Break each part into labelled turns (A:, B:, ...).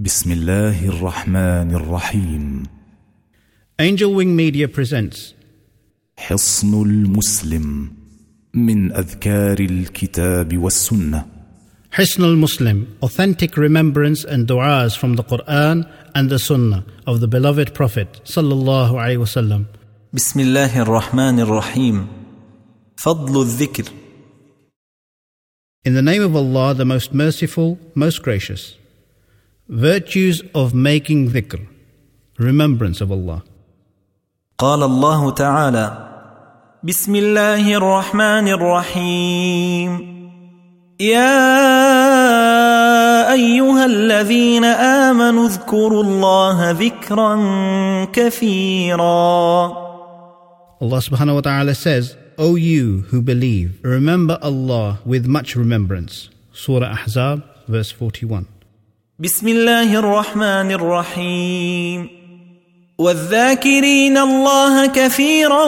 A: بسم الله الرحمن الرحيم
B: Angel Wing Media presents
A: حصن المسلم من أذكار الكتاب والسنة
B: Hisn al Muslim, authentic remembrance and du'as from the Quran and the Sunnah of the beloved Prophet sallallahu alaihi wasallam.
C: بسم الله الرحمن الرحيم فضل الذكر
B: In the name of Allah, the most merciful, most gracious. Virtues of making dhikr, remembrance of Allah.
C: قال الله تعالى بسم الله الرحمن الرحيم يا ايها الذين امنوا اذكروا الله ذكرا كثيرا
B: Allah subhanahu wa ta'ala says, O you who believe, remember Allah with much remembrance. Surah Ahzab, verse 41.
C: بسم الله الرحمن الرحيم والذاكرين الله كثيرا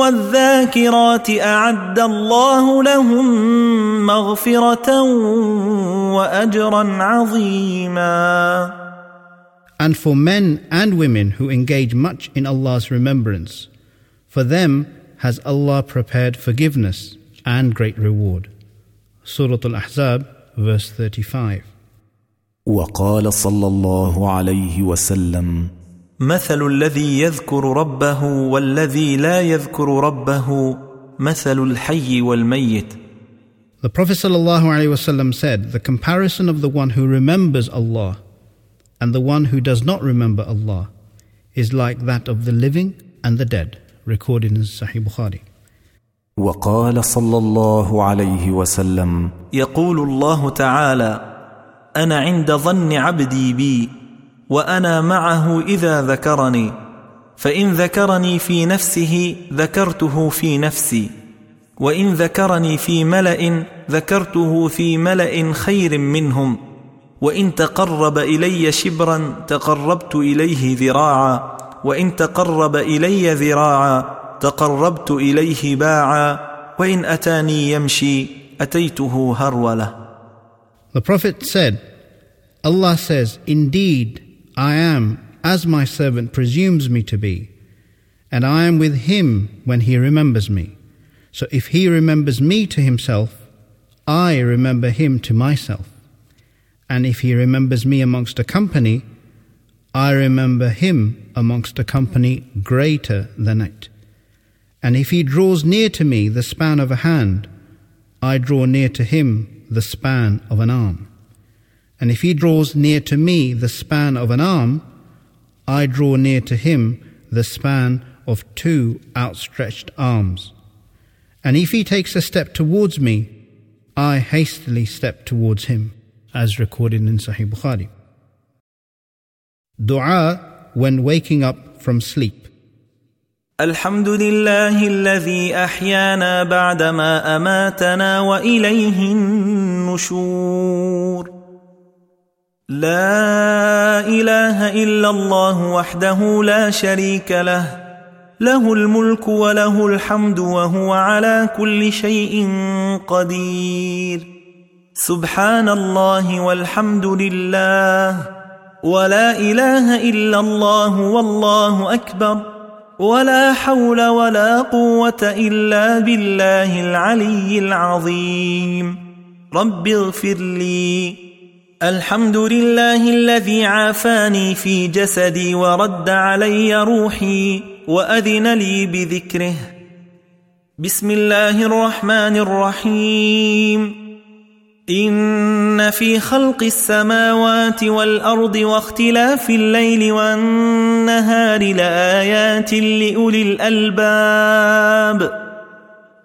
C: والذاكرات اعد الله لهم مغفره واجرا عظيما
B: And for men and women who engage much in Allah's remembrance, for them has Allah prepared forgiveness and great reward. Surah Al Ahzab, verse 35.
A: وقال صلى الله عليه وسلم
C: مثل الذي يذكر ربه والذي لا يذكر ربه مثل الحي والميت
B: The Prophet ﷺ said, The comparison of the one who remembers Allah and the one who does not remember Allah is like that of the living and the dead, recorded in Sahih Bukhari.
A: وقال صلى الله عليه وسلم
C: يقول الله تعالى أنا عند ظن عبدي بي وأنا معه إذا ذكرني فإن ذكرني في نفسه ذكرته في نفسي وإن ذكرني في ملأ ذكرته في ملأ خير منهم وإن تقرب إلي شبرا تقربت إليه ذراعا وإن تقرب إلي ذراعا تقربت إليه باعا وإن أتاني يمشي أتيته هرولة.
B: The Prophet said, Allah says, Indeed, I am as my servant presumes me to be, and I am with him when he remembers me. So if he remembers me to himself, I remember him to myself. And if he remembers me amongst a company, I remember him amongst a company greater than it. And if he draws near to me the span of a hand, I draw near to him the span of an arm. And if he draws near to me the span of an arm, I draw near to him the span of two outstretched arms. And if he takes a step towards me, I hastily step towards him, as recorded in Sahih Bukhari. Dua when waking up from sleep.
C: الحمد لله الذي احيانا بعدما اماتنا واليه النشور لا إله إلا الله وحده لا شريك له. له الملك وله الحمد وهو على كل شيء قدير. سبحان الله والحمد لله. ولا إله إلا الله والله أكبر. ولا حول ولا قوة إلا بالله العلي العظيم. رب اغفر لي الحمد لله الذي عافاني في جسدي ورد علي روحي وأذن لي بذكره. بسم الله الرحمن الرحيم. إن في خلق السماوات والأرض واختلاف الليل والنهار لآيات لأولي الألباب.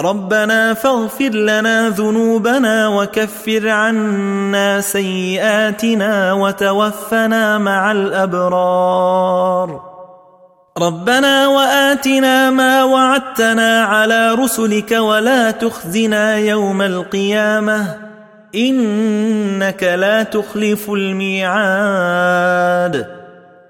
C: ربنا فاغفر لنا ذنوبنا وكفر عنا سيئاتنا وتوفنا مع الأبرار. ربنا وآتنا ما وعدتنا على رسلك ولا تخزنا يوم القيامة. إنك لا تخلف الميعاد.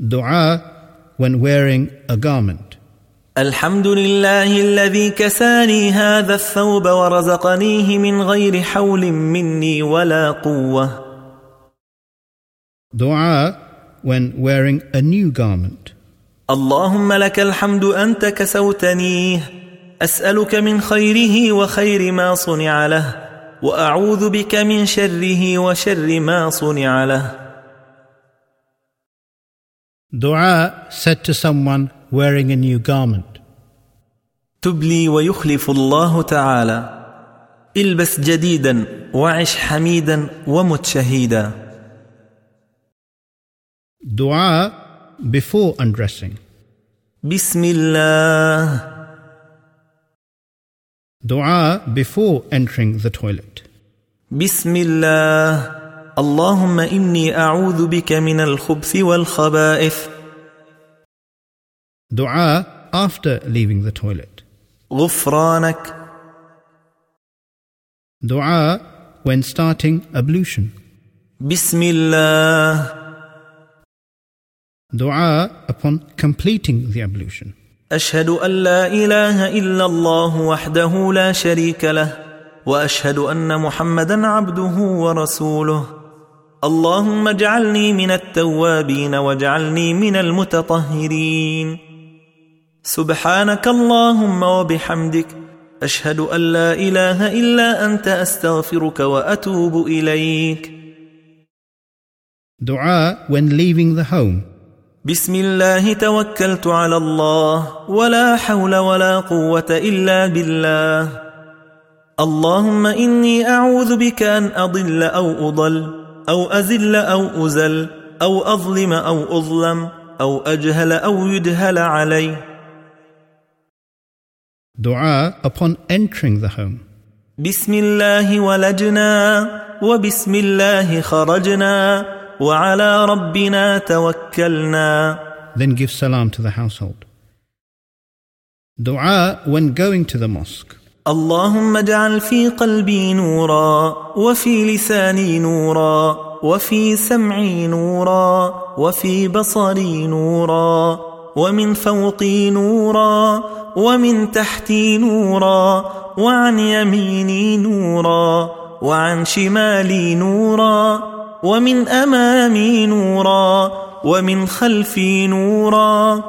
B: Dua when wearing a garment.
C: الحمد لله الذي كساني هذا الثوب ورزقنيه من غير حول مني ولا قوة.
B: Dua when wearing a new garment.
C: اللهم لك الحمد أنت كسوتنيه أسألك من خيره وخير ما صنع له وأعوذ بك من شره وشر ما صنع له
B: Dua said to someone wearing a new garment.
C: تبلي ويخلف الله تعالى البس جديدا وعش حميدا ومت شهيدا
B: Dua before undressing.
C: بسم الله
B: Dua before entering the toilet.
C: بسم الله اللهم إني أعوذ بك من الخبث والخبائث
B: Dua after leaving the toilet.
C: غفرانك
B: Dua when starting ablution.
C: بسم الله
B: Dua upon completing the ablution.
C: أشهد أن لا إله إلا الله وحده لا شريك له وأشهد أن محمدا عبده ورسوله اللهم اجعلني من التوابين واجعلني من المتطهرين. سبحانك اللهم وبحمدك أشهد أن لا إله إلا أنت أستغفرك وأتوب إليك.
B: Dua when leaving the home.
C: بسم الله توكلت على الله ولا حول ولا قوة إلا بالله. اللهم إني أعوذ بك أن أضل أو أضل. أو أزل أو أزل أو أظلم أو أظلم أو أجهل أو يدهل علي
B: Dua upon entering the home.
C: بسم الله ولجنا وبسم الله خرجنا وعلى ربنا توكلنا
B: Then give salam to the household. Dua when going to the mosque.
C: اللهم اجعل في قلبي نورا وفي لساني نورا وفي سمعي نورا وفي بصري نورا ومن فوقي نورا ومن تحتي نورا وعن يميني نورا وعن شمالي نورا ومن أمامي نورا ومن خلفي نورا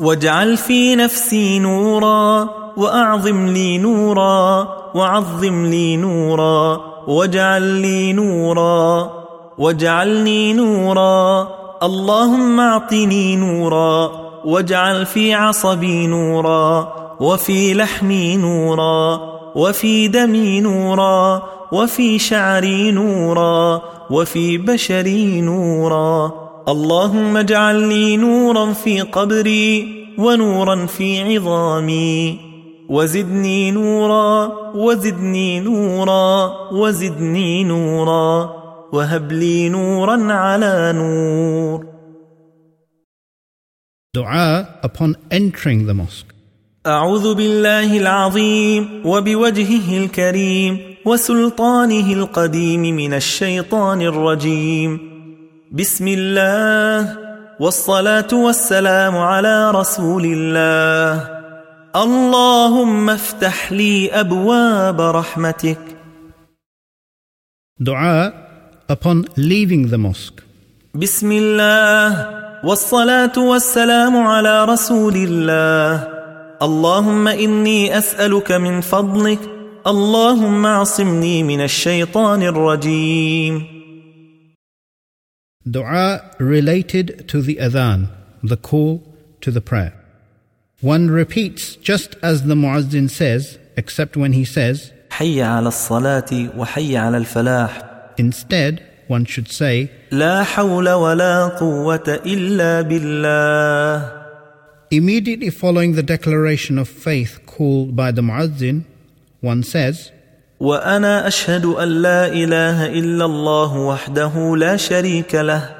C: واجعل في نفسي نورا وأعظم لي نورا وعظم لي نورا واجعل لي نورا واجعلني نورا. اللهم أعطني نورا واجعل في عصبي نورا وفي لحمي نورا وفي دمي نورا وفي شعري نورا وفي بشري نورا. اللهم اجعل لي نورا في قبري ونورا في عظامي. وزدني نورا وزدني نورا وزدني نورا. وهب لي نورا على نور.
B: Dua upon entering the mosque.
C: أعوذ بالله العظيم وبوجهه الكريم وسلطانه القديم من الشيطان الرجيم. بسم الله والصلاة والسلام على رسول الله. اللهم افتح لي أبواب رحمتك
B: Dua upon leaving the mosque.
C: بسم الله والصلاة والسلام على رسول الله اللهم إني أسألك من فضلك اللهم اعصمني من الشيطان الرجيم
B: Dua related to the adhan, the call to the prayer. One repeats just as the Muazzin says, except when he says,
C: حي على الصلاة وحي على الفلاح.
B: Instead, one should say,
C: لا حول ولا قوة إلا بالله.
B: Immediately following the declaration of faith called by the Muazzin, one says,
C: وأنا أشهد أن لا إله إلا الله وحده لا شريك له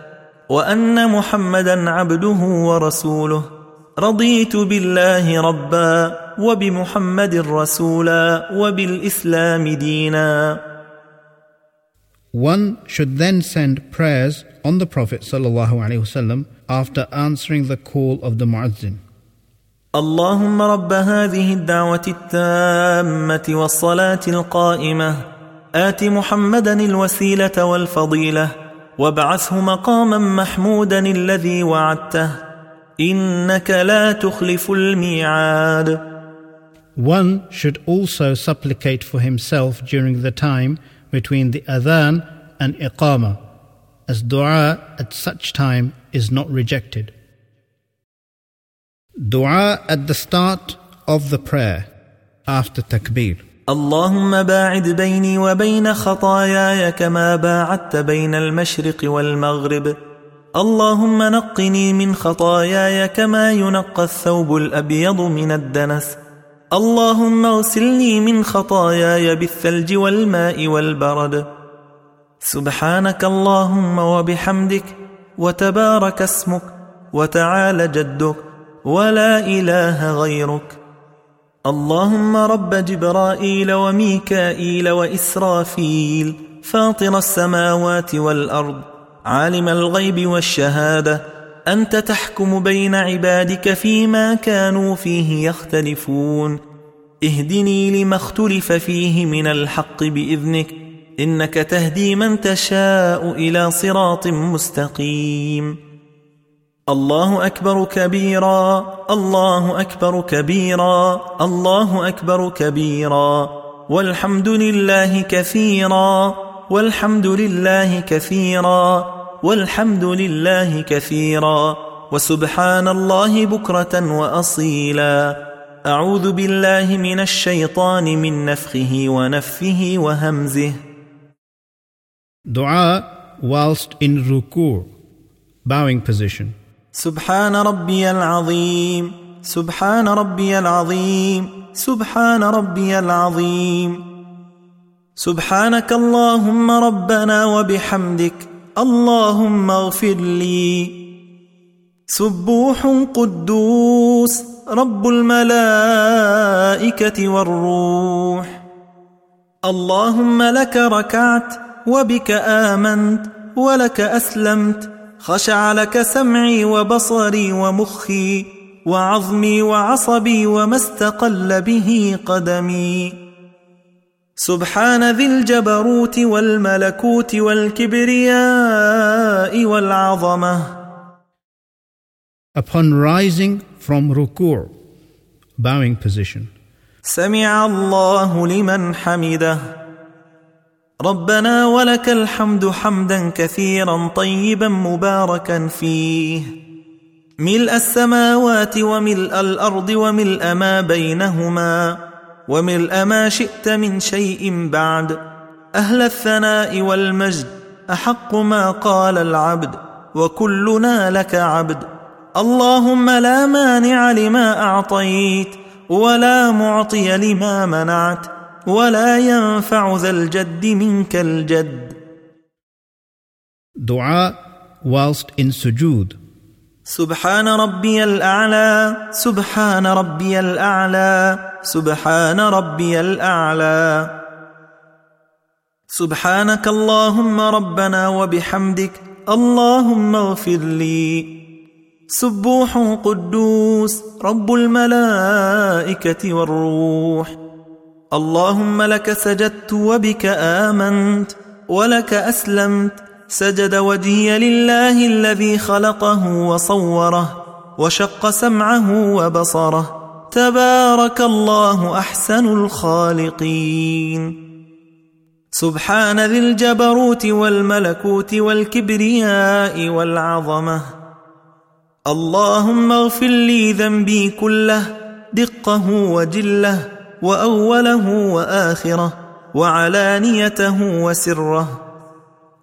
C: وأن محمدا عبده ورسوله رضيت بالله ربا وبمحمد رسولا وبالإسلام دينا.
B: One should then send prayers on the Prophet ﷺ after answering the call of the muazzin.
C: اللهم رب هذه الدعوة التامة والصلاة القائمة آت محمدا الوسيلة والفضيلة وابعثه مقاما محمودا الذي وعدته إنك لا تخلف الميعاد
B: One should also supplicate for himself during the time between the adhan and iqama, as dua at such time is not rejected. Dua at the start of the prayer after takbir.
C: اللهم باعد بيني وبين خطاياي كما باعدت بين المشرق والمغرب اللهم نقني من خطاياي كما ينقى الثوب الأبيض من الدنس. اللهم اغسلني من خطاياي بالثلج والماء والبرد. سبحانك اللهم وبحمدك وتبارك اسمك وتعالى جدك ولا إله غيرك. اللهم رب جبرائيل وميكائيل وإسرافيل فاطر السماوات والأرض. عالم الغيب والشهادة أنت تحكم بين عبادك فيما كانوا فيه يختلفون. اهدني لما اختلف فيه من الحق بإذنك إنك تهدي من تشاء إلى صراط مستقيم. الله أكبر كبيرا الله أكبر كبيرا الله أكبر كبيرا. والحمد لله كثيرا. والحمد لله كثيرا والحمد لله كثيرا وسبحان الله بكرة وأصيلا. أعوذ بالله من الشيطان من نفخه ونفثه وهمزه.
B: Dua whilst in ruku, bowing position.
C: سبحان ربي العظيم سبحان ربي العظيم سبحان ربي العظيم. سبحانك اللهم ربنا وبحمدك اللهم اغفر لي. سبوح قدوس رب الملائكة والروح. اللهم لك ركعت وبك آمنت ولك أسلمت. خشع لك سمعي وبصري ومخي وعظمي وعصبي وما استقل به قدمي. سبحان ذي الجبروت والملكوت والكبرياء والعظمة.
B: Upon rising from ruku, bowing position.
C: سمع الله لمن حمده. ربنا ولك الحمد حمدا كثيرا طيبا مباركا فيه. ملء السماوات وملء الأرض وملء ما بينهما. وملء ما شئت من شيء بعد أهل الثناء والمجد أحق ما قال العبد وكلنا لك عبد اللهم لا مانع لما أعطيت ولا معطي لما منعت ولا ينفع ذا الجد منك الجد
B: Dua whilst in sujood.
C: سبحان ربي الأعلى سبحان ربي الأعلى سبحان ربي الأعلى. سبحانك اللهم ربنا وبحمدك اللهم اغفر لي. سبوح قدوس رب الملائكة والروح. اللهم لك سجدت وبك آمنت ولك أسلمت سجد وجهي لله الذي خلقه وصوره وشق سمعه وبصره. تبارك الله أحسن الخالقين. سبحان ذي الجبروت والملكوت والكبرياء والعظمة. اللهم اغفر لي ذنبي كله دقه وجله وأوله وآخره وعلانيته وسره.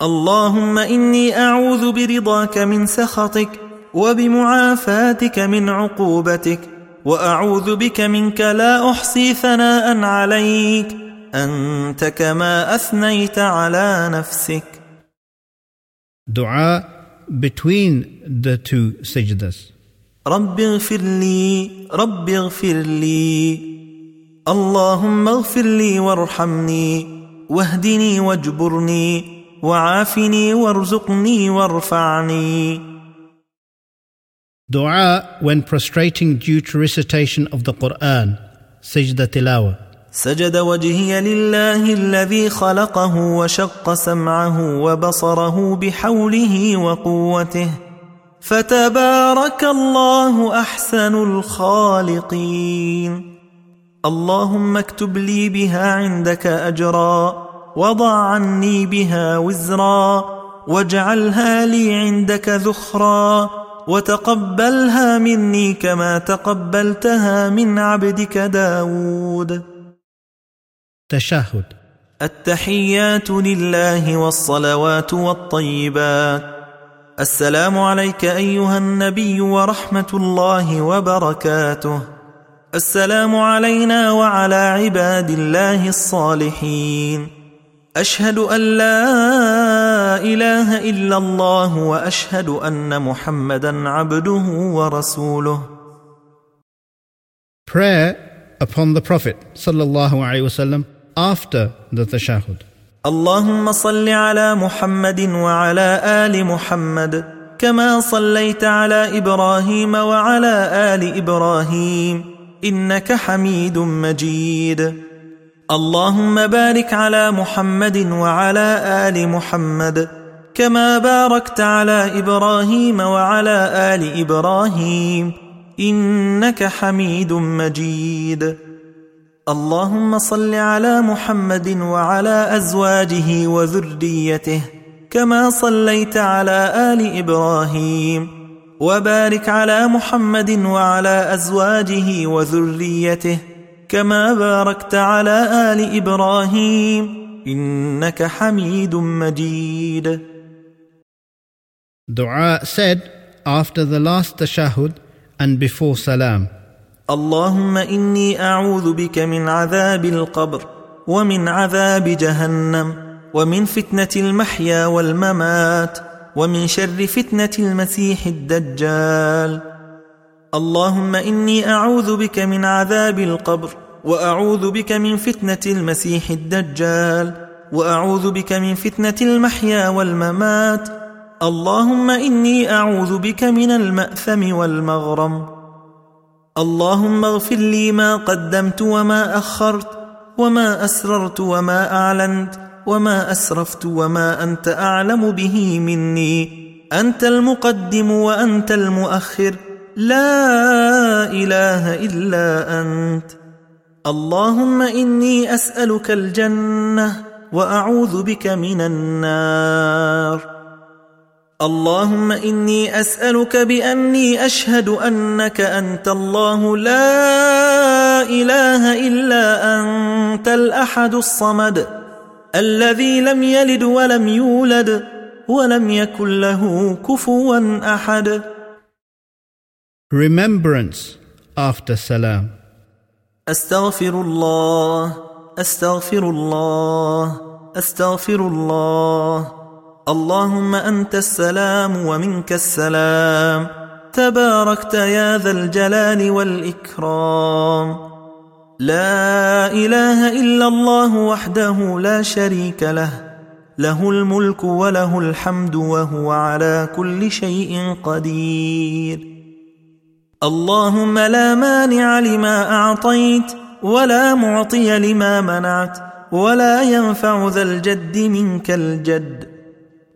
C: اللهم إني أعوذ برضاك من سخطك وبمعافاتك من عقوبتك وأعوذ بك منك لا أحصي ثناء عليك أنت كما أثنيت على نفسك.
B: Dua between the two sajdas.
C: رب اغفر لي رب اغفر لي. اللهم اغفر لي وارحمني واهدني واجبرني. وعافني وارزقني وارفعني
B: Dua when prostrating due to recitation of the Quran. Sajda tilawa.
C: سجد وجهي لله الذي خلقه وشق سمعه وبصره بحوله وقوته فتبارك الله أحسن الخالقين اللهم اكتب لي بها عندك أجرا وضع عني بها وزرا واجعلها لي عندك ذخرا وتقبلها مني كما تقبلتها من عبدك داود.
B: Tashahud.
C: التحيات لله والصلوات والطيبات. السلام عليك أيها النبي ورحمة الله وبركاته. السلام علينا وعلى عباد الله الصالحين. أشهد أن لا إله إلا الله وأشهد أن محمدا عبده ورسوله
B: Prayer upon the Prophet sallallahu alaihi wasallam after the tashahud.
C: اللهم صل على محمد وعلى آل محمد كما صليت على إبراهيم وعلى آل إبراهيم إنك حميد مجيد اللهم بارك على محمد وعلى آل محمد كما باركت على إبراهيم وعلى آل إبراهيم إنك حميد مجيد. اللهم صل على محمد وعلى أزواجه وذريته كما صليت على آل إبراهيم. وبارك على محمد وعلى أزواجه وذريته كما باركت على آل إبراهيم إنك حميد مجيد
B: Dua said after the last tashahud and before salam.
C: اللهم إني أعوذ بك من عذاب القبر ومن عذاب جهنم ومن فتنة المحيا والممات ومن شر فتنة المسيح الدجال اللهم إني أعوذ بك من عذاب القبر وأعوذ بك من فتنة المسيح الدجال وأعوذ بك من فتنة المحيا والممات. اللهم إني أعوذ بك من المأثم والمغرم. اللهم اغفر لي ما قدمت وما أخرت وما أسررت وما أعلنت وما أسرفت وما أنت أعلم به مني. أنت المقدم وأنت المؤخر. لا إله إلا أنت. اللهم إني أسألك الجنة وأعوذ بك من النار. اللهم إني أسألك بأني أشهد أنك أنت الله. لا إله إلا أنت الأحد الصمد الذي لم يلد ولم يولد ولم يكن له كفوا أحد.
B: Remembrance after salam.
C: أستغفر الله أستغفر الله أستغفر الله. اللهم أنت السلام ومنك السلام. تباركت يا ذا الجلال والإكرام. لا إله إلا الله وحده لا شريك له. له الملك وله الحمد وهو على كل شيء قدير. اللهم لا مانع لما أعطيت ولا معطي لما منعت ولا ينفع ذا الجد منك الجد.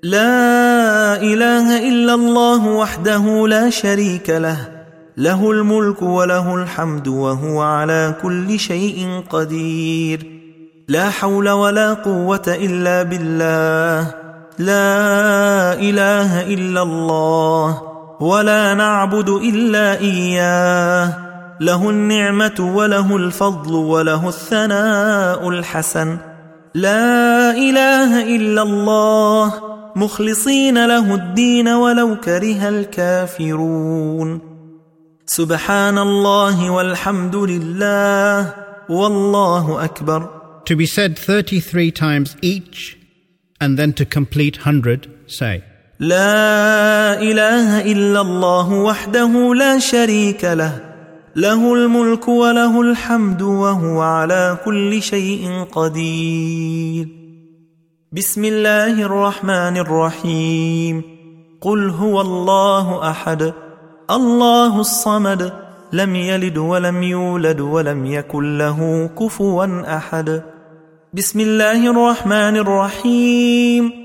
C: لا إله إلا الله وحده لا شريك له. له الملك وله الحمد وهو على كل شيء قدير. لا حول ولا قوة إلا بالله. لا إله إلا الله. ولا نعبد إلا إياه. له النعمة وله الفضل وله الثناء الحسن. لا إله إلا الله. مخلصين له الدين ولو كره الكافرون. سبحان الله والحمد لله. والله أكبر.
B: To be said 33 times each and then to complete 100, say.
C: لا إله إلا الله وحده لا شريك له. له الملك وله الحمد وهو على كل شيء قدير. بسم الله الرحمن الرحيم. قل هو الله أحد. الله الصمد. لم يلد ولم يولد ولم يكن له كفوا أحد. بسم الله الرحمن الرحيم.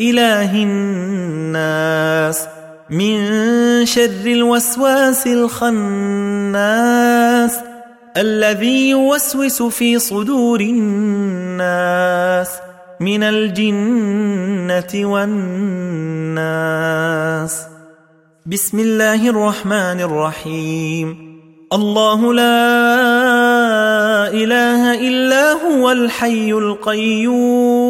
C: إله الناس من شر الوسواس الخناس الذي يوسوس في صدور الناس من الجنة والناس. بسم الله الرحمن الرحيم. الله لا إله إلا هو الحي القيوم.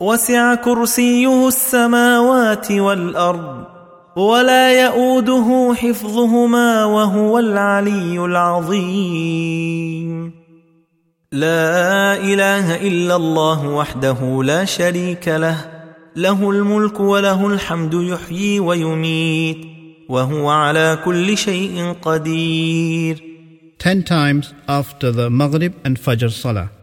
C: وسع كرسيه السماوات والأرض ولا يؤوده حفظهما وهو العلي العظيم لا إله إلا الله وحده لا شريك له له الملك وله الحمد يحيي ويميت وهو على كل شيء قدير
B: Ten times after the Maghrib and Fajr Salah.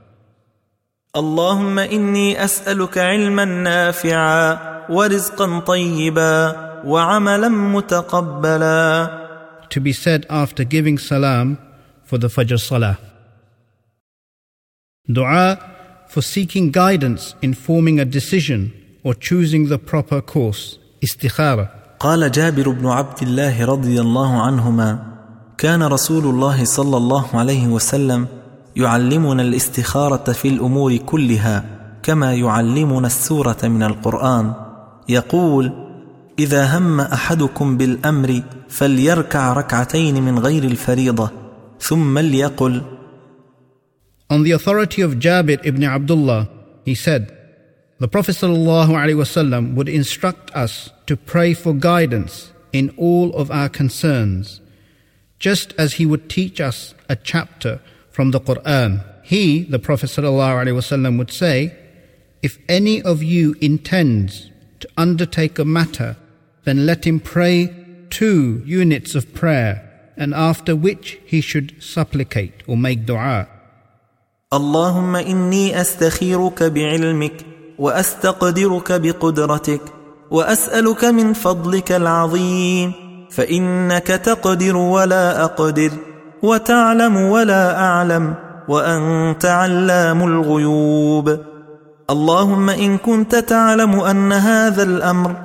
C: اللهم اني اسالك علما نافعا ورزقا طيبا وعملا متقبلا
B: To be said after giving salam for the Fajr Salah. Dua for seeking guidance in forming a decision or choosing the proper course. Istikhara.
C: قال جابر بن عبد الله رضي الله عنهما كان رسول الله صلى الله عليه وسلم يعلمنا الاستخاره في الأمور كلها كما يعلمنا السوره من القران يقول اذا هم احدكم بالامر فليركع ركعتين من غير الفريضه ثم ليقل
B: On the authority of Jabir ibn Abdullah, he said, The Prophet ﷺ would instruct us to pray for guidance in all of our concerns, just as he would teach us a chapter from the Quran. He, the Prophet ﷺ, would say, If any of you intends to undertake a matter, then let him pray two units of prayer, and after which he should supplicate or make dua.
C: اللهم اني استخيرك بعلمك واستقدرك بقدرتك واسالك من فضلك العظيم فانك تقدر ولا اقدر وتعلم ولا أعلم وأنت علام الغيوب. اللهم إن كنت تعلم أن هذا الأمر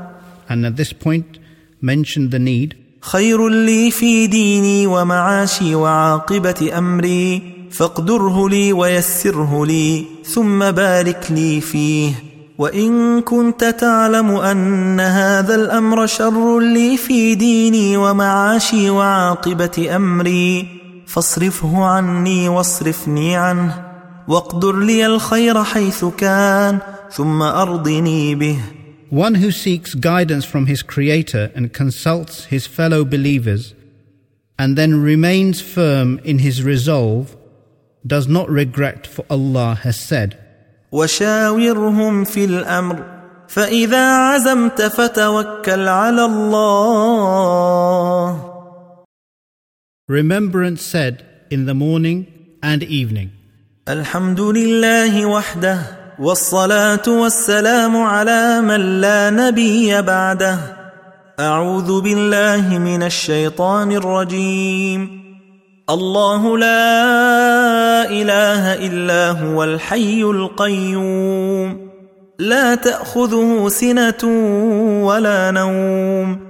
B: And at this point, mention the need.
C: خير لي في ديني ومعاشي وعاقبة أمري. فاقدره لي ويسره لي ثم بارك لي فيه. وإن كنت تعلم أن هذا الأمر شر لي في ديني ومعاشي وعاقبة أمري. فاصرفه عني واصرفني عنه واقدر لي الخير حيث كان ثم ارضني به
B: One who seeks guidance from his Creator and consults his fellow believers and then remains firm in his resolve does not regret, for Allah has said,
C: وشاورهم في الامر فاذا عزمت فتوكل على الله
B: Remembrance said in the morning and evening.
C: الحمد لله وحده والصلاه والسلام على من لا نبي بعده اعوذ بالله من الشيطان الرجيم الله لا اله الا هو الحي القيوم لا تاخذه سنه ولا نوم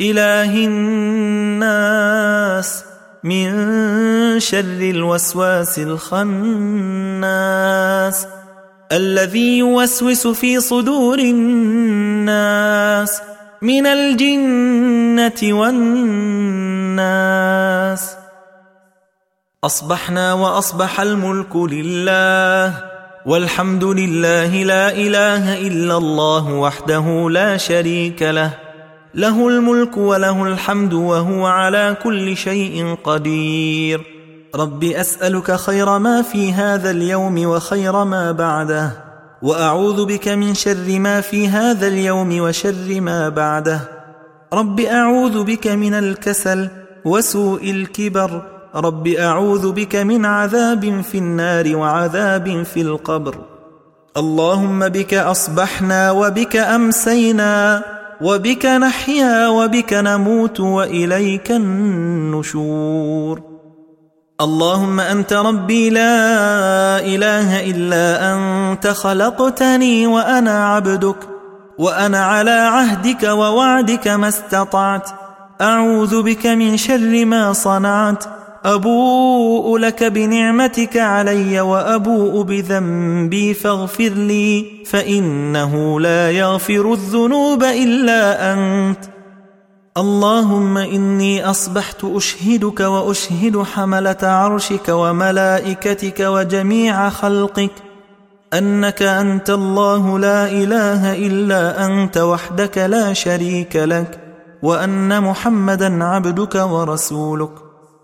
C: إله الناس من شر الوسواس الخناس الذي يوسوس في صدور الناس من الجنة والناس. أصبحنا وأصبح الملك لله والحمد لله لا إله إلا الله وحده لا شريك له. له الملك وله الحمد وهو على كل شيء قدير. رب أسألك خير ما في هذا اليوم وخير ما بعده وأعوذ بك من شر ما في هذا اليوم وشر ما بعده. رب أعوذ بك من الكسل وسوء الكبر رب أعوذ بك من عذاب في النار وعذاب في القبر. اللهم بك أصبحنا وبك أمسينا. وبك نحيا وبك نموت وإليك النشور. اللهم أنت ربي لا إله إلا أنت خلقتني وأنا عبدك وأنا على عهدك ووعدك ما استطعت. أعوذ بك من شر ما صنعت. أبوء لك بنعمتك علي وأبوء بذنبي فاغفر لي فإنه لا يغفر الذنوب إلا أنت. اللهم إني أصبحت أشهدك وأشهد حملة عرشك وملائكتك وجميع خلقك. أنك أنت الله لا إله إلا أنت وحدك لا شريك لك وأن محمدا عبدك ورسولك.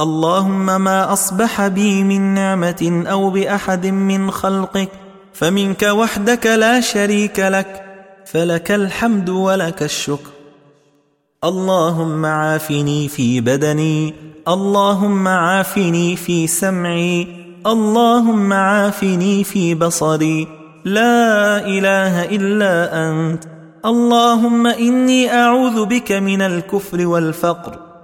C: اللهم ما أصبح بي من نعمة أو بأحد من خلقك فمنك وحدك لا شريك لك فلك الحمد ولك الشكر. اللهم عافني في بدني اللهم عافني في سمعي اللهم عافني في بصري. لا إله إلا أنت. اللهم إني أعوذ بك من الكفر والفقر.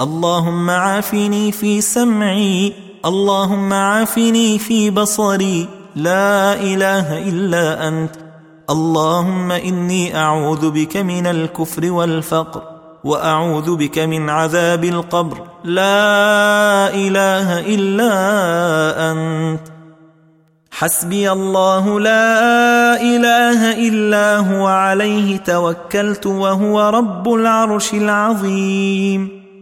C: اللهم عافني في سمعي اللهم عافني في بصري. لا إله إلا أنت. اللهم إني أعوذ بك من الكفر والفقر وأعوذ بك من عذاب القبر. لا إله إلا أنت. حسبي الله لا إله إلا هو عليه توكلت وهو رب العرش العظيم.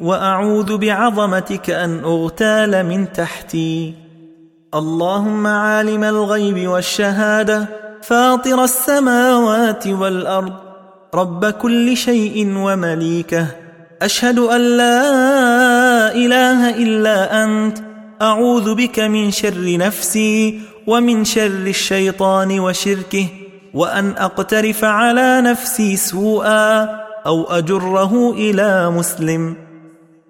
C: وأعوذ بعظمتك أن أغتال من تحتي. اللهم عالم الغيب والشهادة فاطر السماوات والأرض. رب كل شيء ومليكه. أشهد أن لا إله إلا أنت. أعوذ بك من شر نفسي ومن شر الشيطان وشركه. وأن أقترف على نفسي سوءا أو أجره إلى مسلم.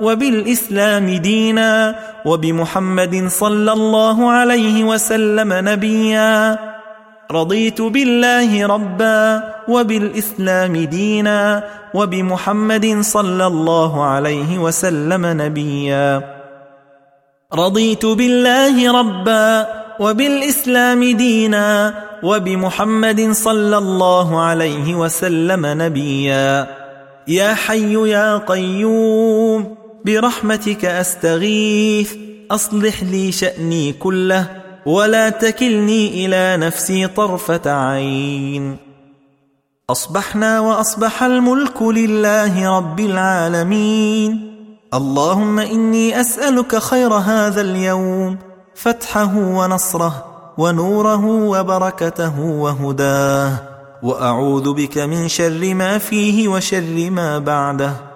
C: وبالإسلام دينا وبمحمد صلى الله عليه وسلم نبيا. رضيت بالله ربا وبالإسلام دينا وبمحمد صلى الله عليه وسلم نبيا. رضيت بالله ربا وبالإسلام دينا وبمحمد صلى الله عليه وسلم نبيا. يا حي يا قيوم برحمتك أستغيث. أصلح لي شأني كله ولا تكلني إلى نفسي طرفة عين. أصبحنا وأصبح الملك لله رب العالمين. اللهم إني أسألك خير هذا اليوم فتحه ونصره ونوره وبركته وهداه. وأعوذ بك من شر ما فيه وشر ما بعده.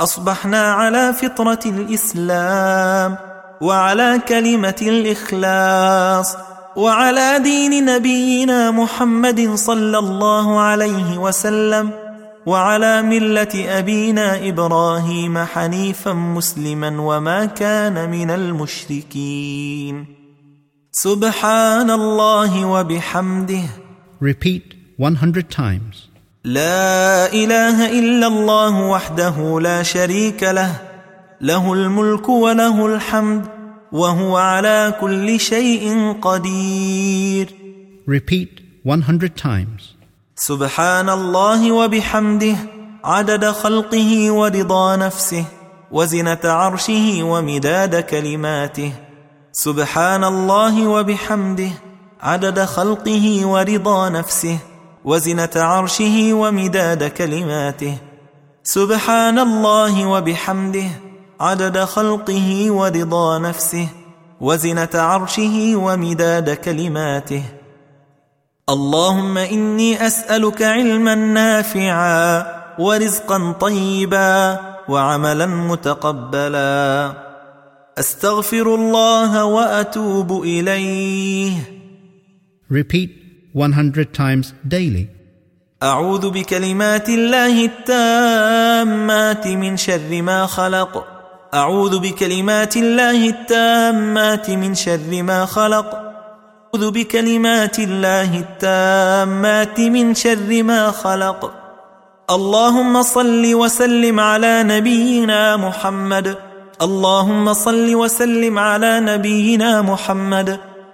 C: أصبحنا على فطرة الإسلام وعلى كلمة الإخلاص وعلى دين نبينا محمد صلى الله عليه وسلم وعلى ملة أبينا إبراهيم حنيفا مسلما وما كان من المشركين سبحان الله وبحمده
B: Repeat 100 times.
C: لا إله إلا الله وحده لا شريك له له الملك وله الحمد وهو على كل شيء قدير
B: Repeat 100 times.
C: سبحان الله وبحمده عدد خلقه ورضا نفسه وزنة عرشه ومداد كلماته سبحان الله وبحمده عدد خلقه ورضا نفسه وزنة عرشه ومداد كلماته. سبحان الله وبحمده عدد خلقه ورضا نفسه وزنة عرشه ومداد كلماته. اللهم إني أسألك علما نافعا ورزقا طيبا وعملا متقبلا. أستغفر الله وأتوب إليه.
B: Repeat 100 times daily.
C: أعوذ بكلمات الله التامات من شر ما خلق. أعوذ بكلمات الله التامات من شر ما خلق. أعوذ بكلمات الله التامات من شر ما خلق. اللهم صل وسلم على نبينا محمد. اللهم صل وسلم على نبينا محمد.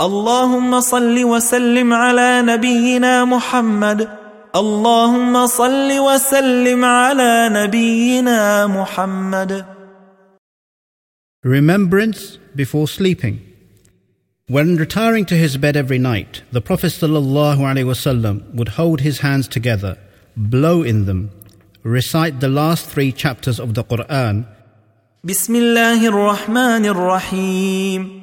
C: اللهم صل وسلم على نبينا محمد اللهم صل وسلم على نبينا محمد
B: Remembrance before sleeping. When retiring to his bed every night, the Prophet ﷺ would hold his hands together, blow in them, recite the last three chapters of the Quran.
C: بسم الله الرحمن الرحيم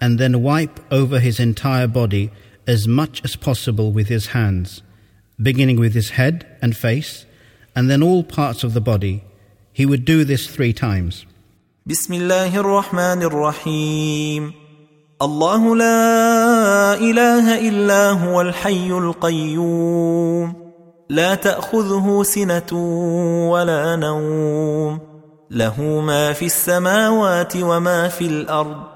B: and then wipe over his entire body as much as possible with his hands, beginning with his head and face, and then all parts of the body. He would do this three times.
C: بسم الله الرحمن الرحيم الله لا إله إلا هو الحي القيوم لا تأخذه سنة ولا نوم له ما في السماوات وما في الأرض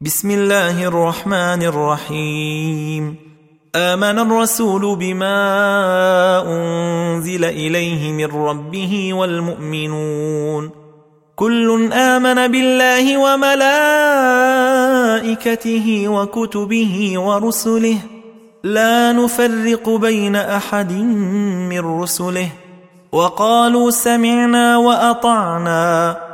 C: بسم الله الرحمن الرحيم آمن الرسول بما أنزل إليه من ربه والمؤمنون. كل آمن بالله وملائكته وكتبه ورسله. لا نفرق بين أحد من رسله. وقالوا سمعنا وأطعنا.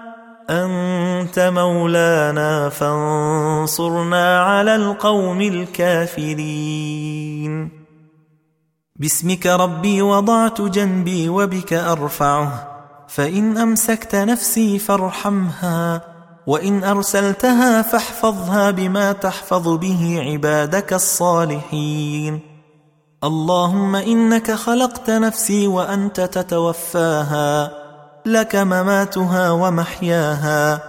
C: أنت مولانا فانصرنا على القوم الكافرين. باسمك ربي وضعت جنبي وبك أرفعه فإن أمسكت نفسي فارحمها وإن أرسلتها فاحفظها بما تحفظ به عبادك الصالحين. اللهم إنك خلقت نفسي وأنت تتوفاها لك مماتها ومحياها.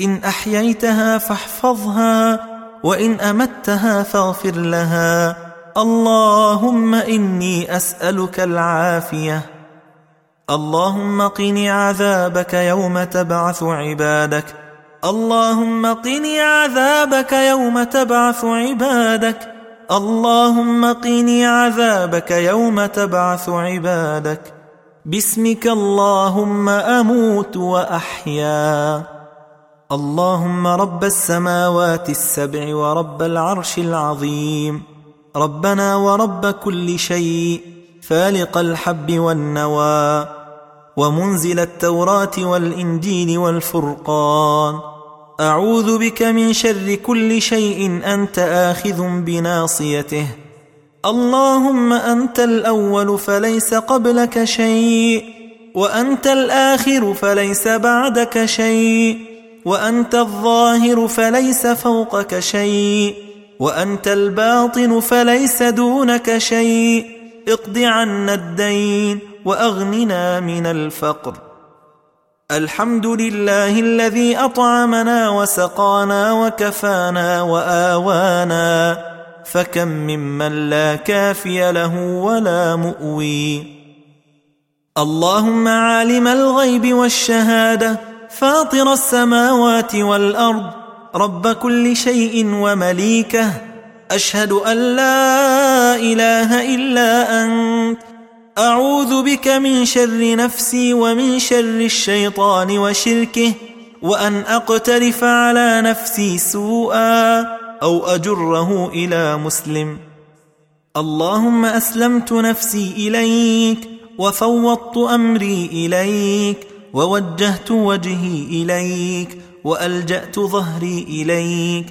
C: إن أحييتها فاحفظها وإن أمتها فاغفر لها. اللهم إني أسألك العافية. اللهم قني عذابك يوم تبعث عبادك. اللهم قني عذابك يوم تبعث عبادك. اللهم قني عذابك يوم تبعث عبادك. باسمك اللهم أموت وأحيا. اللهم رب السماوات السبع ورب العرش العظيم. ربنا ورب كل شيء فالق الحب والنوى ومنزل التوراة والإنجيل والفرقان. أعوذ بك من شر كل شيء أنت آخذ بناصيته. اللهم أنت الأول فليس قبلك شيء وأنت الآخر فليس بعدك شيء وأنت الظاهر فليس فوقك شيء وأنت الباطن فليس دونك شيء. اقض عنا الدين وأغننا من الفقر. الحمد لله الذي أطعمنا وسقانا وكفانا وآوانا. فكم ممن لا كافي له ولا مؤوي. اللهم عالم الغيب والشهادة فاطر السماوات والأرض رب كل شيء ومليكه. أشهد أن لا إله إلا أنت. أعوذ بك من شر نفسي ومن شر الشيطان وشركه وأن أقترف على نفسي سوءا. أو أجره إلى مسلم. اللهم أسلمت نفسي إليك وفوضت أمري إليك ووجهت وجهي إليك وألجأت ظهري إليك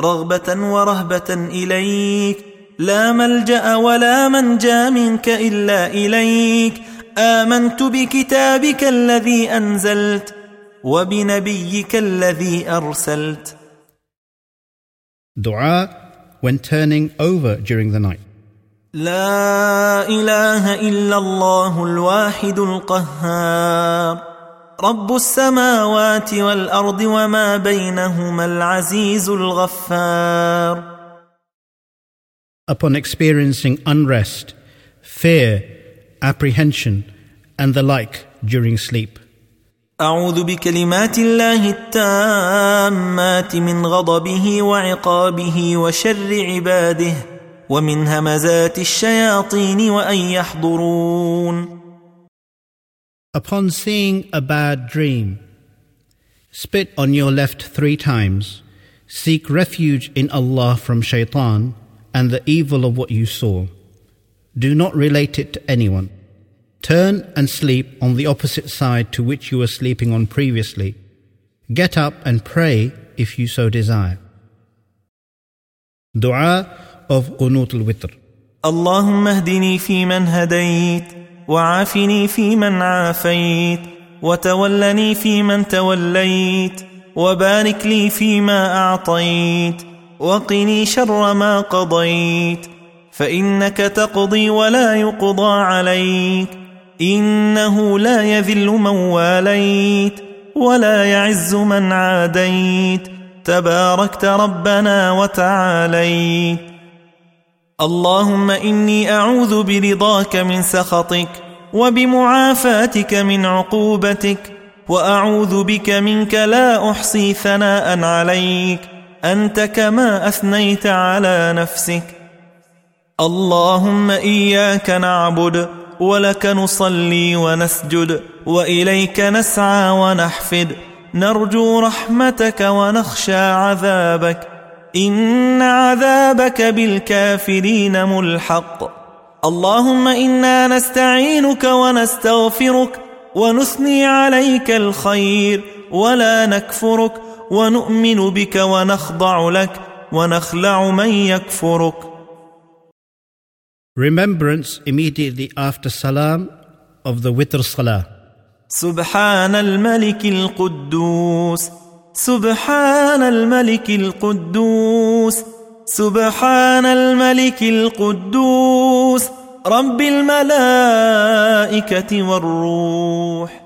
C: رغبة ورهبة إليك. لا ملجأ ولا منجأ منك إلا إليك. آمنت بكتابك الذي أنزلت وبنبيك الذي أرسلت.
B: Dua when turning over during the night.
C: لا إله إلا الله الواحد القهار رب السماوات والأرض وما بينهما العزيز الغفار
B: upon experiencing unrest, fear, apprehension, and the like during sleep.
C: أعوذ بكلمات الله التامات من غضبه وعقابه وشر عباده ومن همزات الشياطين وأن يحضرون
B: Upon seeing a bad dream, spit on your left three times, seek refuge in Allah from shaitan and the evil of what you saw. Do not relate it to anyone. Turn and sleep on the opposite side to which you were sleeping on previously. Get up and pray if you so desire. Dua of Qunut al-Witr.
C: اللهم اهدني فيمن هديت وعافني فيمن عافيت وتولني فيمن توليت وبارك لي فيما أعطيت وقني شر ما قضيت فإنك تقضي ولا يقضى عليك إنه لا يذل من واليت ولا يعز من عاديت. تباركت ربنا وتعاليت. اللهم إني أعوذ برضاك من سخطك وبمعافاتك من عقوبتك وأعوذ بك منك لا أحصي ثناء عليك. أنت كما أثنيت على نفسك. اللهم إياك نعبد ولك نصلي ونسجد وإليك نسعى ونحفد. نرجو رحمتك ونخشى عذابك. إن عذابك بالكافرين ملحق. اللهم إنا نستعينك ونستغفرك ونثني عليك الخير ولا نكفرك ونؤمن بك ونخضع لك ونخلع من يكفرك.
B: Remembrance immediately after salam of the witr salah.
C: سبحان الملك القدوس سبحان الملك القدوس سبحان الملك القدوس رب الملائكة والروح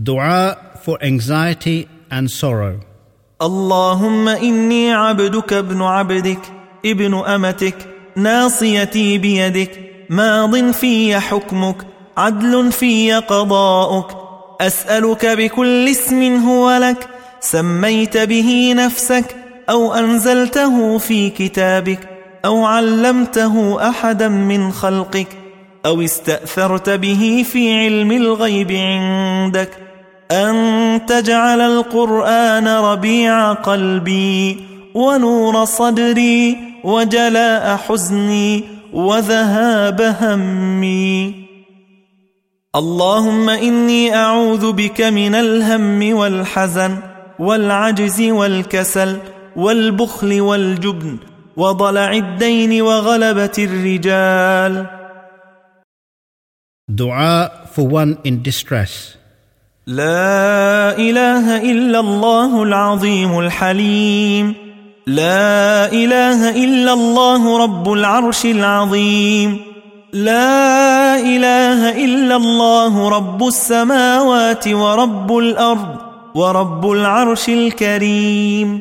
B: Dua for anxiety and sorrow.
C: اللهم إني عبدك ابن عبدك ابن أمتك ناصيتي بيدك ماض في حكمك عدل في قضاؤك. أسألك بكل اسم هو لك سميت به نفسك أو أنزلته في كتابك أو علمته أحدا من خلقك أو استأثرت به في علم الغيب عندك. أن تجعل القرآن ربيع قلبي ونور صدري وجلاء حزني وذهاب همي. اللهم إني أعوذ بك من الهم والحزن والعجز والكسل والبخل والجبن وضلع الدين وغلبة الرجال.
B: Dua for one in distress.
C: لا إله إلا الله العظيم الحليم. لا إله إلا الله رب العرش العظيم. لا إله إلا الله رب السماوات ورب الأرض ورب العرش الكريم.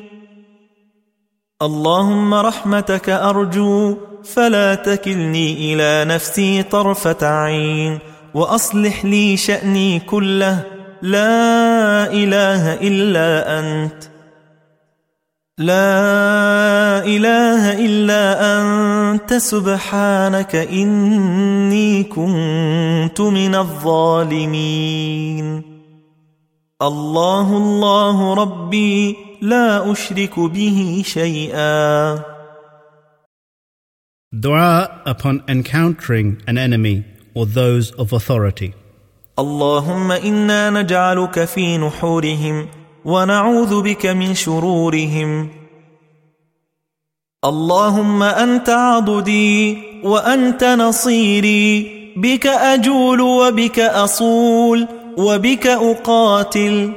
C: اللهم رحمتك أرجو فلا تكلني إلى نفسي طرفة عين وأصلح لي شأني كله. لا إله إلا أنت. لا إله إلا أنت سبحانك إني كنت من الظالمين الله الله ربي لا أشرك به شيئا
B: Dua upon encountering an enemy or those of authority.
C: اللهم إنا نجعلك في نحورهم ونعوذ بك من شرورهم. اللهم أنت عضدي وأنت نصيري بك أجول وبك أصول وبك أقاتل.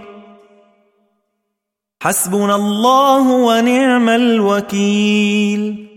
C: حسبنا الله ونعم الوكيل.